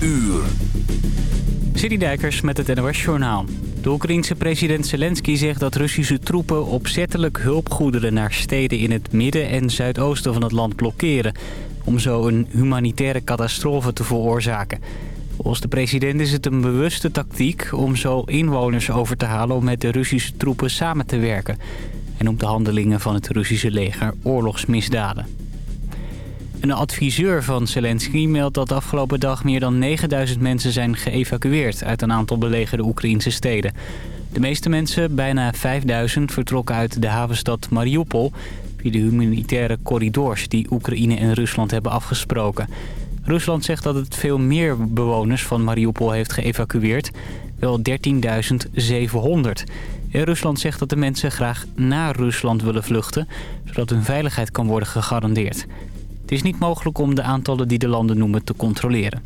uur. Dijkers met het NOS Journaal. De Oekraïense president Zelensky zegt dat Russische troepen opzettelijk hulpgoederen naar steden in het midden en zuidoosten van het land blokkeren. Om zo een humanitaire catastrofe te veroorzaken. Volgens de president is het een bewuste tactiek om zo inwoners over te halen om met de Russische troepen samen te werken. En noemt de handelingen van het Russische leger oorlogsmisdaden. Een adviseur van Zelensky meldt dat afgelopen dag meer dan 9000 mensen zijn geëvacueerd uit een aantal belegerde Oekraïnse steden. De meeste mensen, bijna 5000, vertrokken uit de havenstad Mariupol via de humanitaire corridors die Oekraïne en Rusland hebben afgesproken. Rusland zegt dat het veel meer bewoners van Mariupol heeft geëvacueerd, wel 13.700. En Rusland zegt dat de mensen graag naar Rusland willen vluchten, zodat hun veiligheid kan worden gegarandeerd. Het is niet mogelijk om de aantallen die de landen noemen te controleren.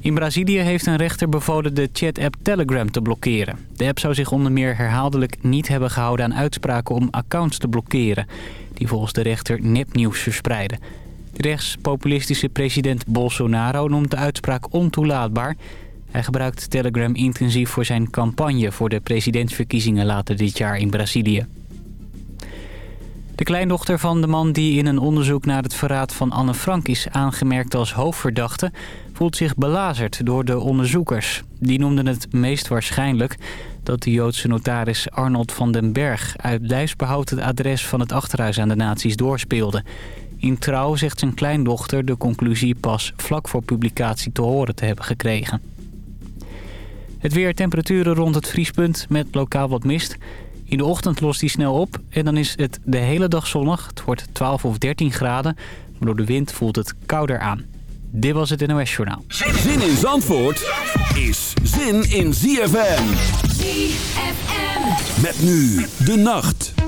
In Brazilië heeft een rechter bevolen de chat-app Telegram te blokkeren. De app zou zich onder meer herhaaldelijk niet hebben gehouden aan uitspraken om accounts te blokkeren... die volgens de rechter nepnieuws verspreiden. De rechtspopulistische president Bolsonaro noemt de uitspraak ontoelaatbaar. Hij gebruikt Telegram intensief voor zijn campagne voor de presidentsverkiezingen later dit jaar in Brazilië. De kleindochter van de man die in een onderzoek naar het verraad van Anne Frank is aangemerkt als hoofdverdachte... voelt zich belazerd door de onderzoekers. Die noemden het meest waarschijnlijk dat de Joodse notaris Arnold van den Berg... uit lijfsbehoud het adres van het achterhuis aan de nazi's doorspeelde. In Trouw zegt zijn kleindochter de conclusie pas vlak voor publicatie te horen te hebben gekregen. Het weer temperaturen rond het vriespunt met lokaal wat mist... In de ochtend lost hij snel op en dan is het de hele dag zonnig. Het wordt 12 of 13 graden, maar door de wind voelt het kouder aan. Dit was het NOS Journaal. Zin in Zandvoort is zin in ZFM. ZFM. Met nu de nacht.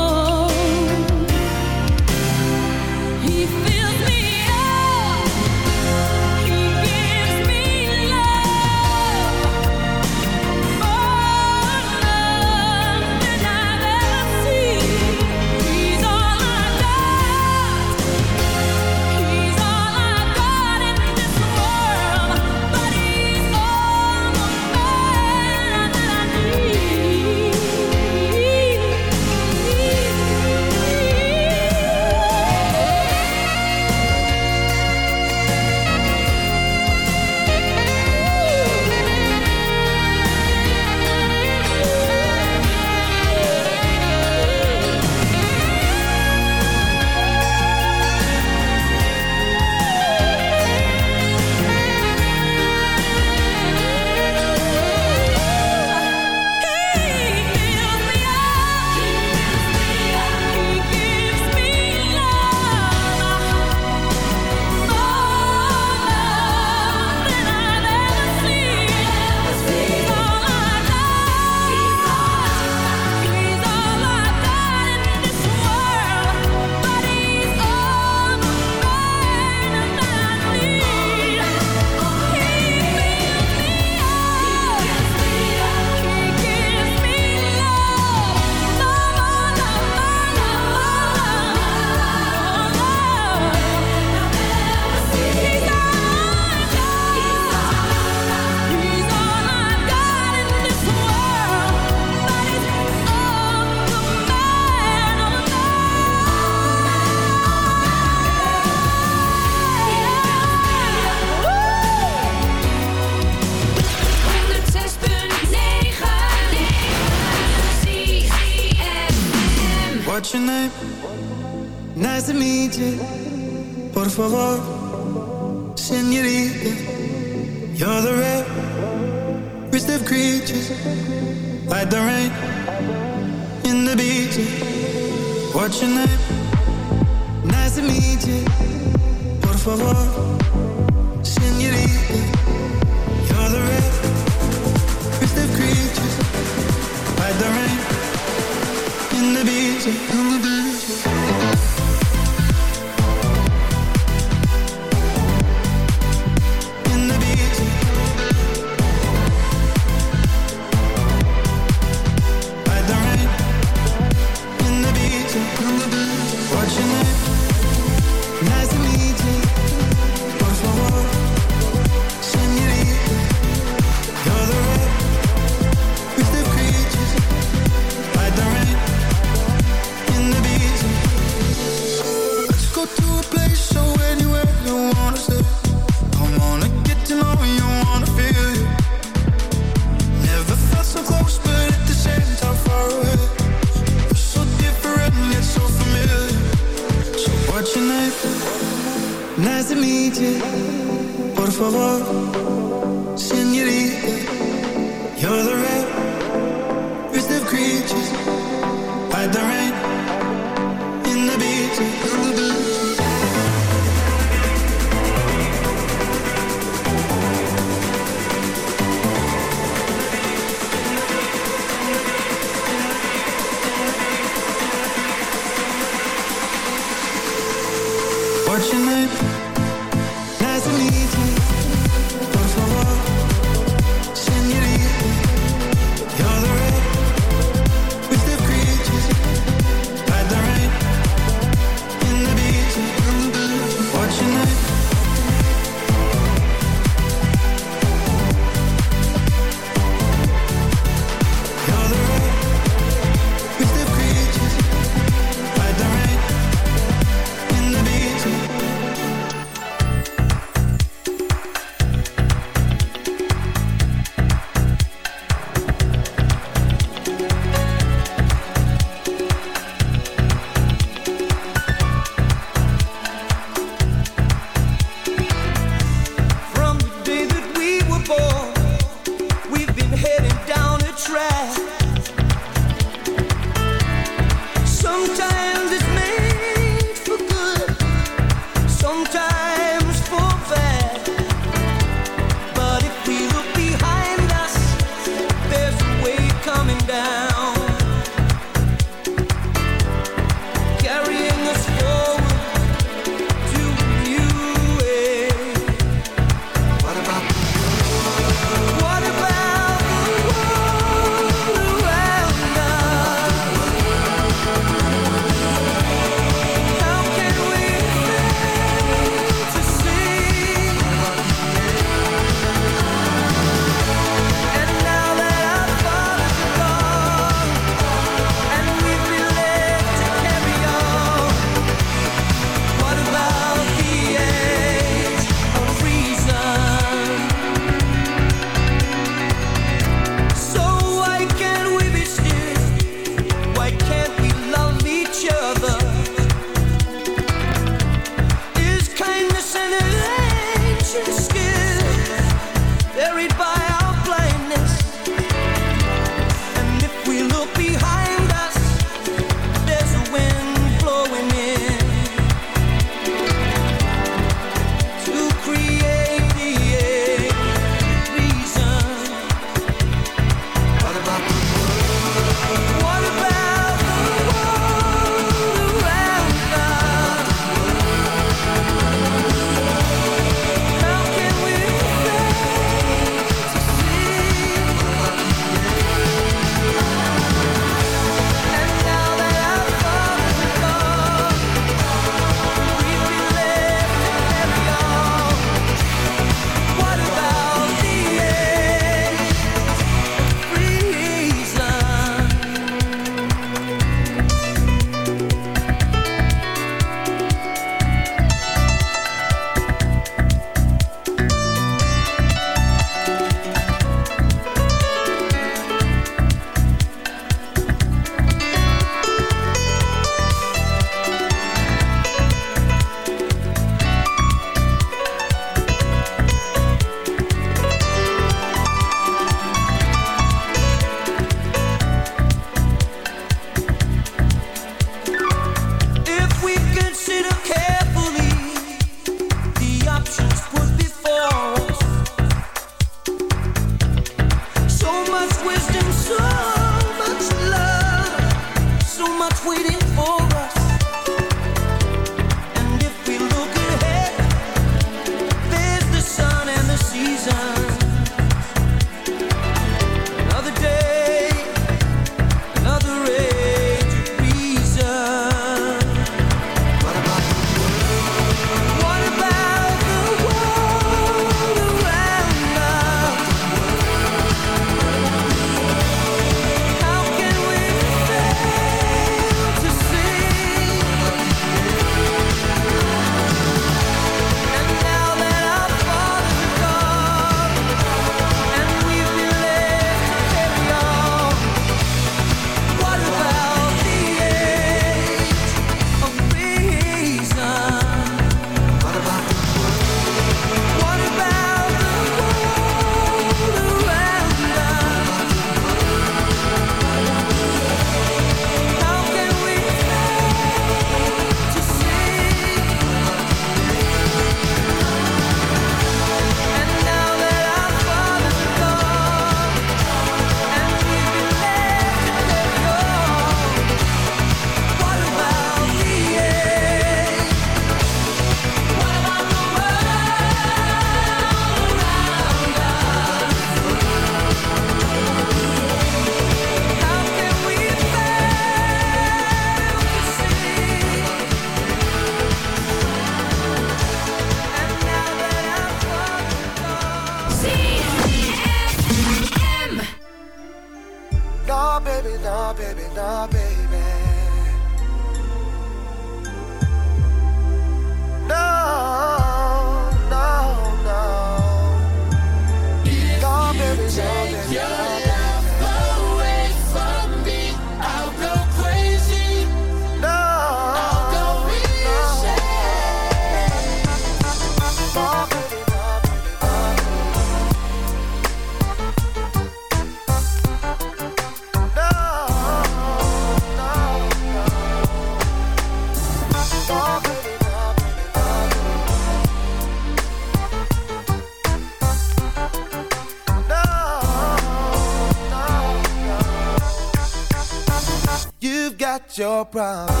problem.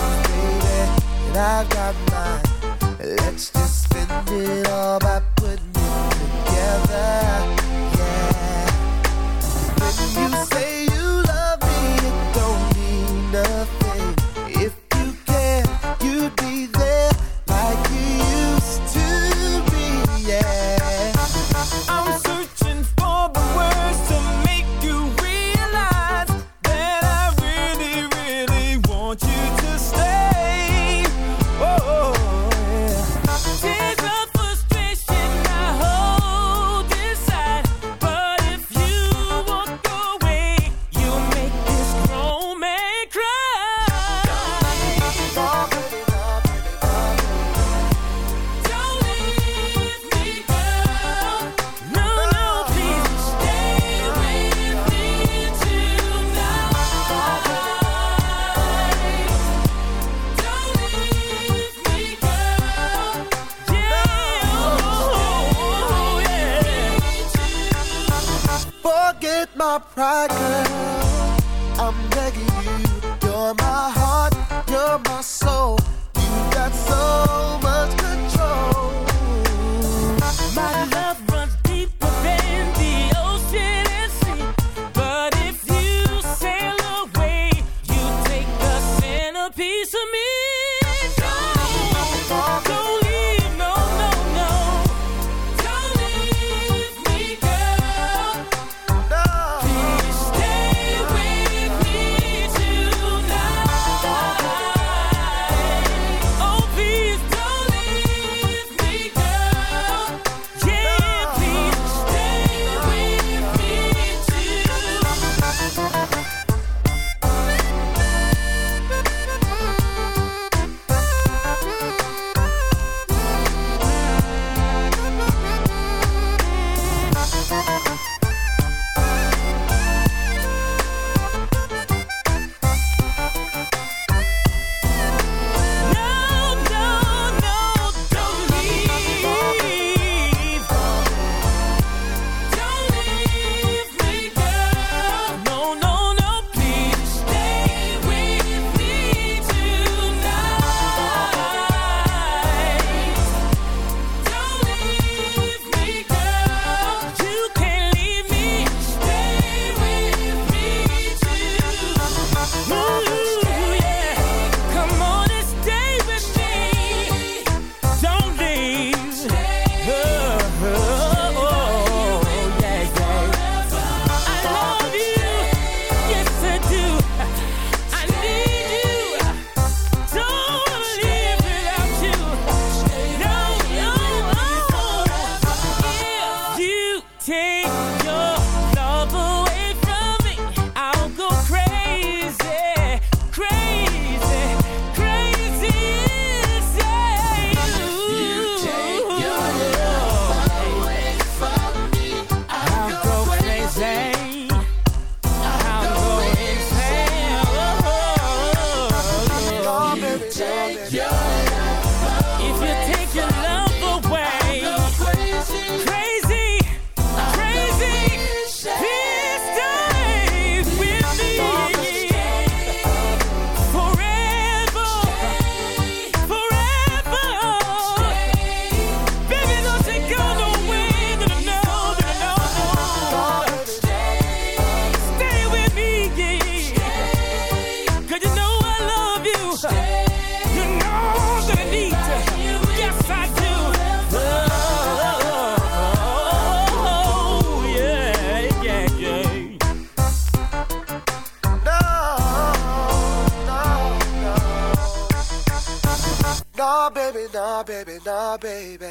Baby, nah, baby.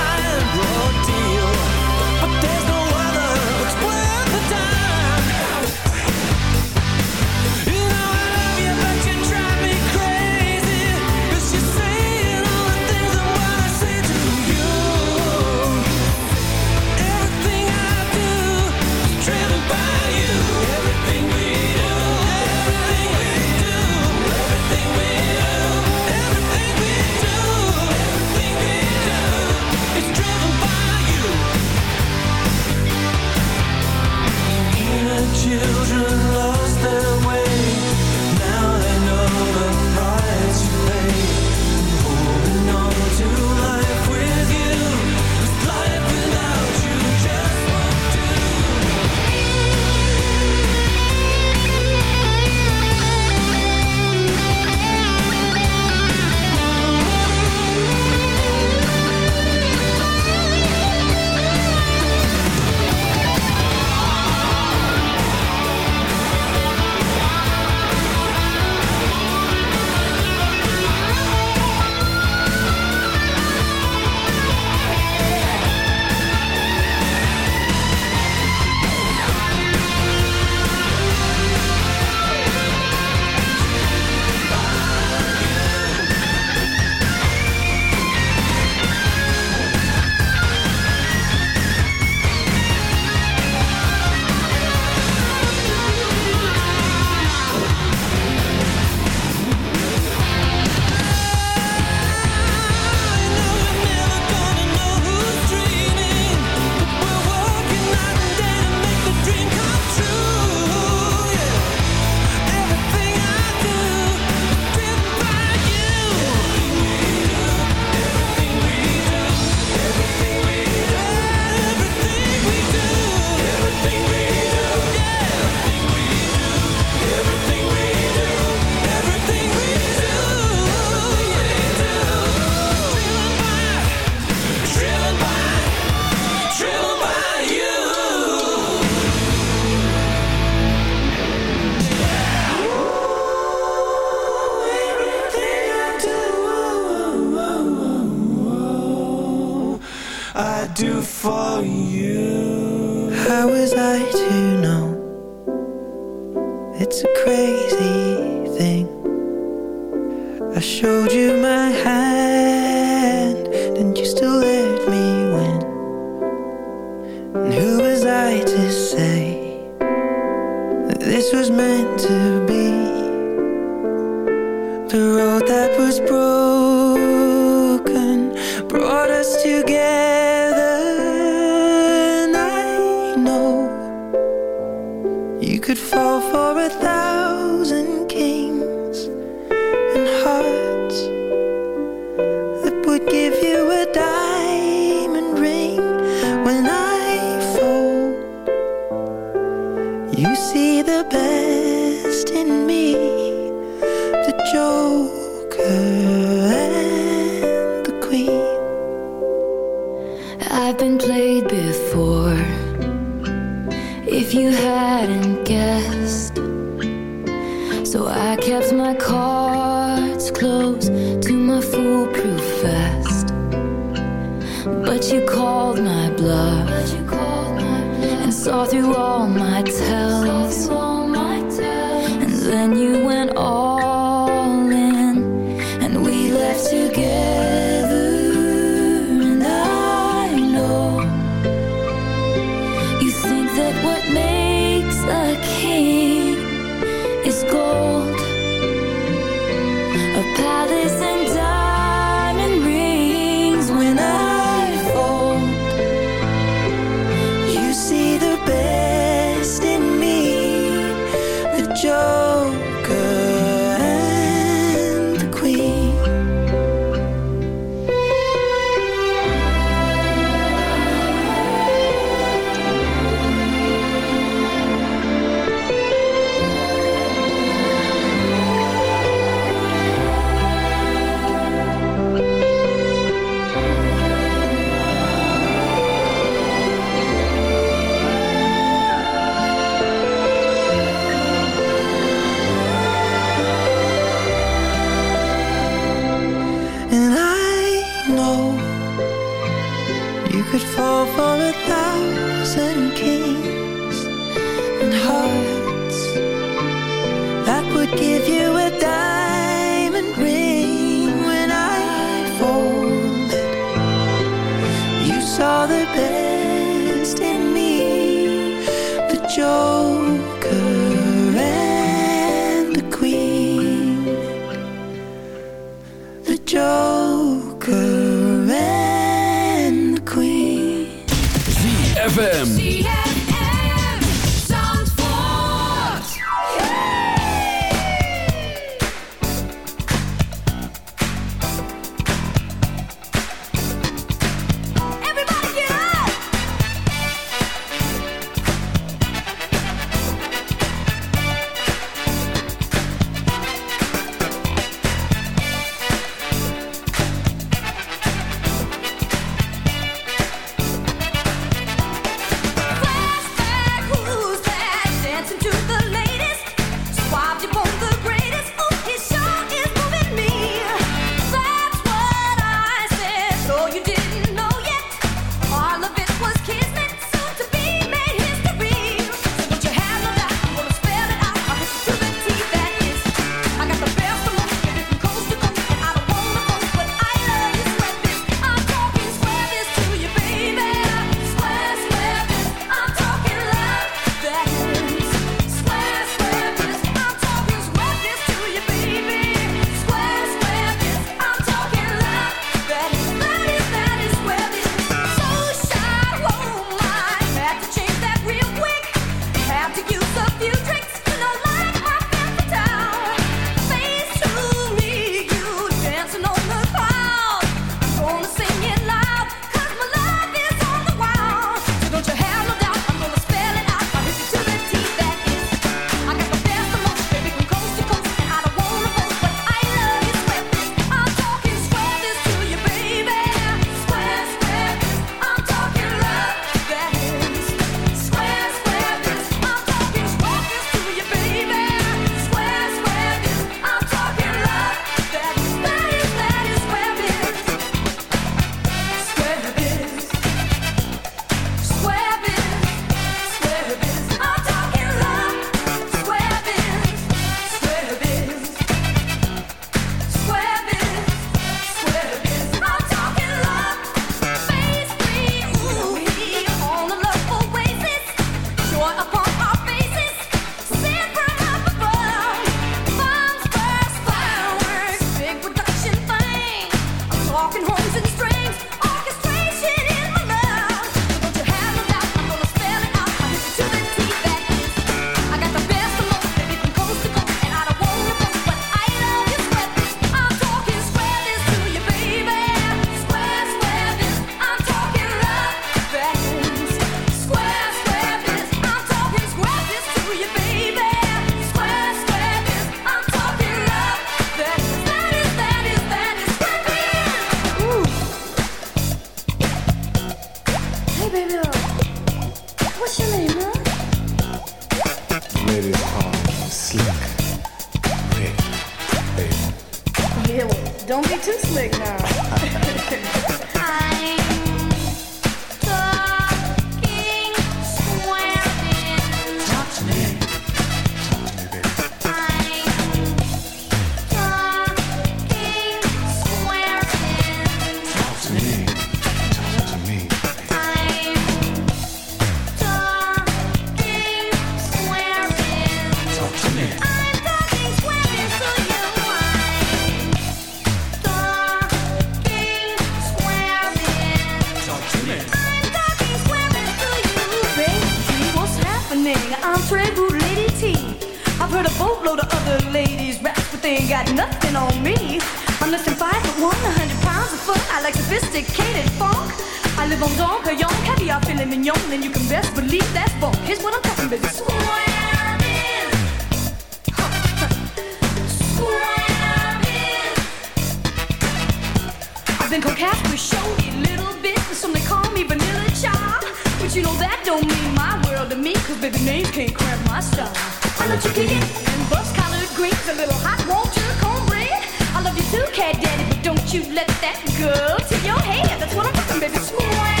the name can't cramp my style. I love you, chicken and bus collared greens, a little hot water, cornbread. I love you too, cat daddy, but don't you let that go to your head. That's what I'm cooking, baby.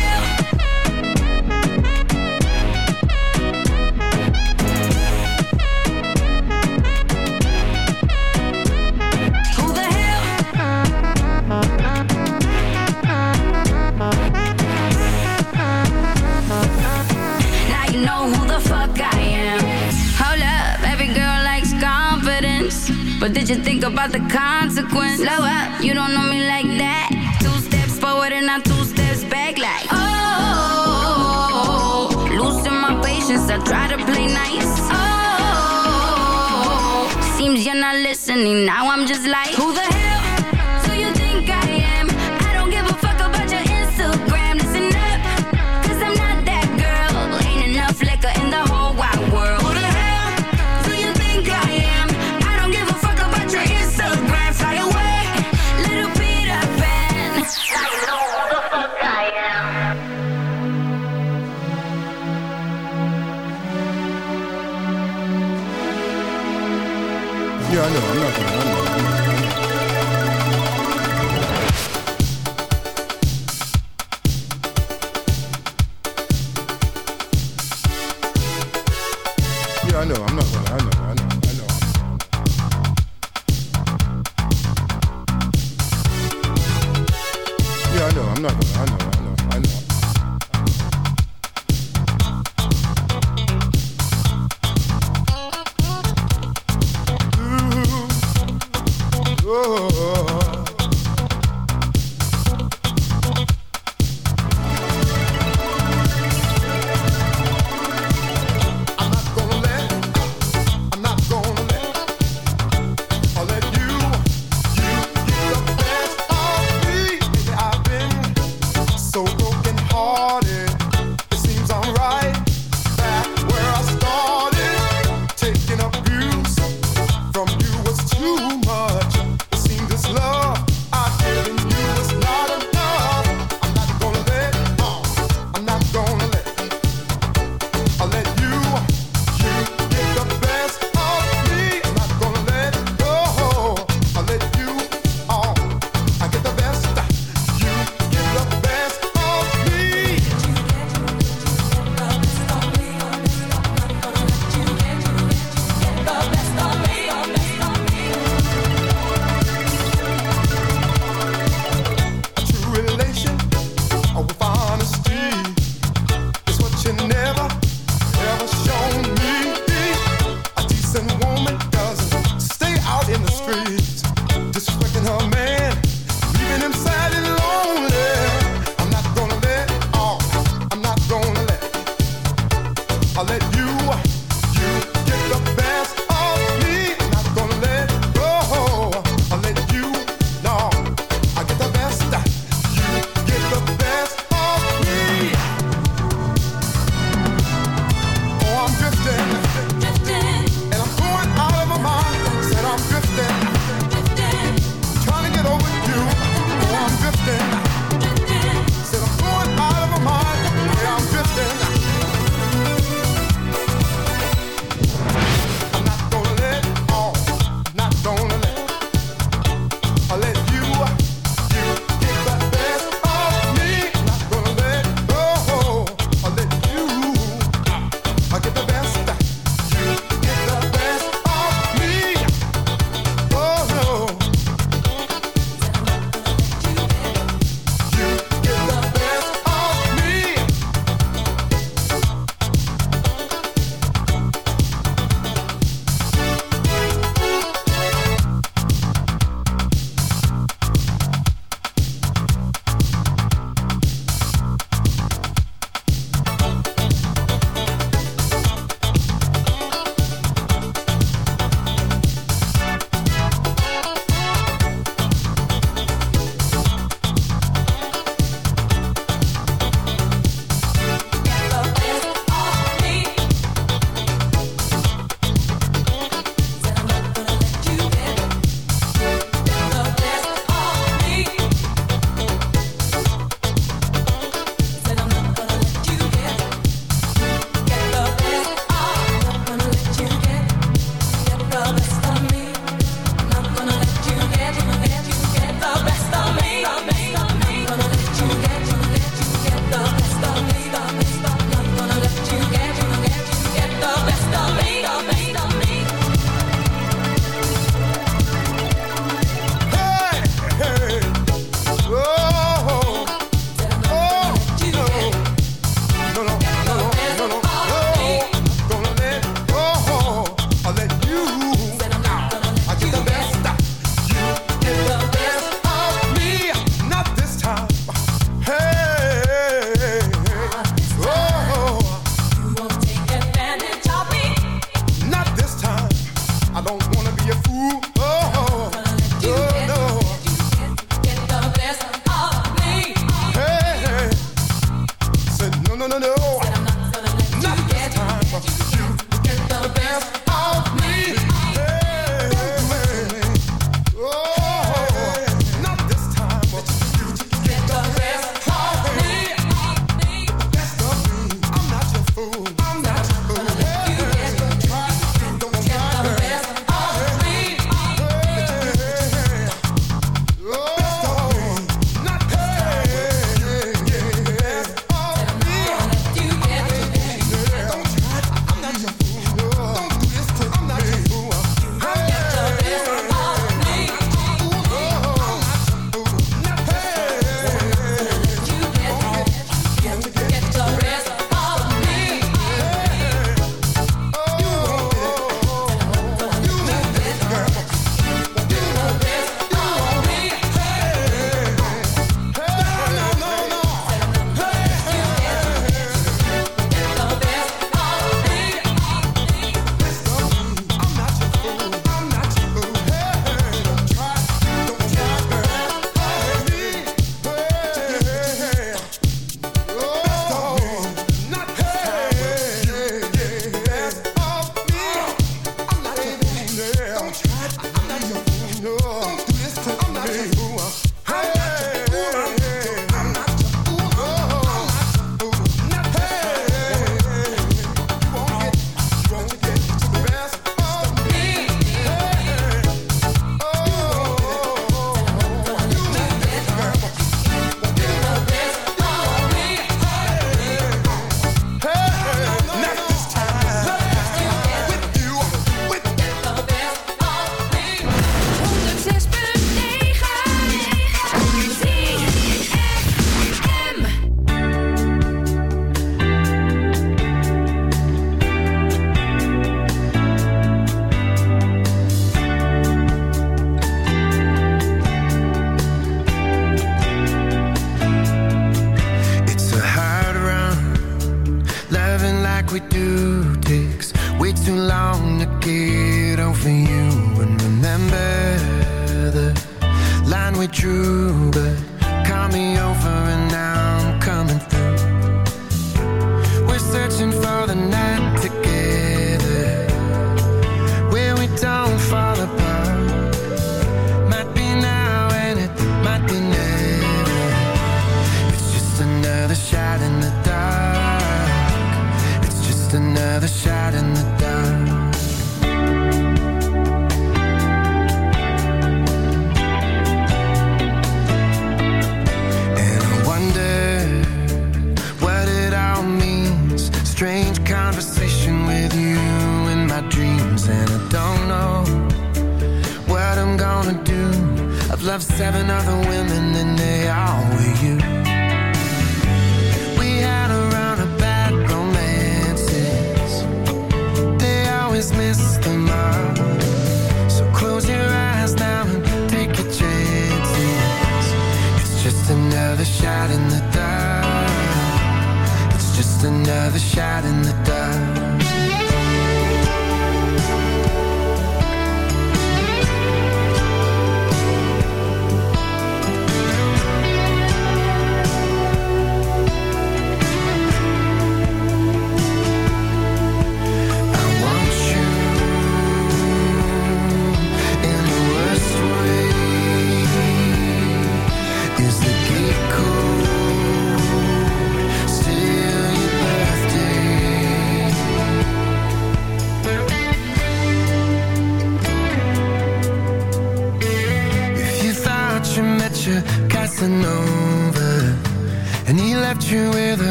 you think about the consequence. Slow up, you don't know me like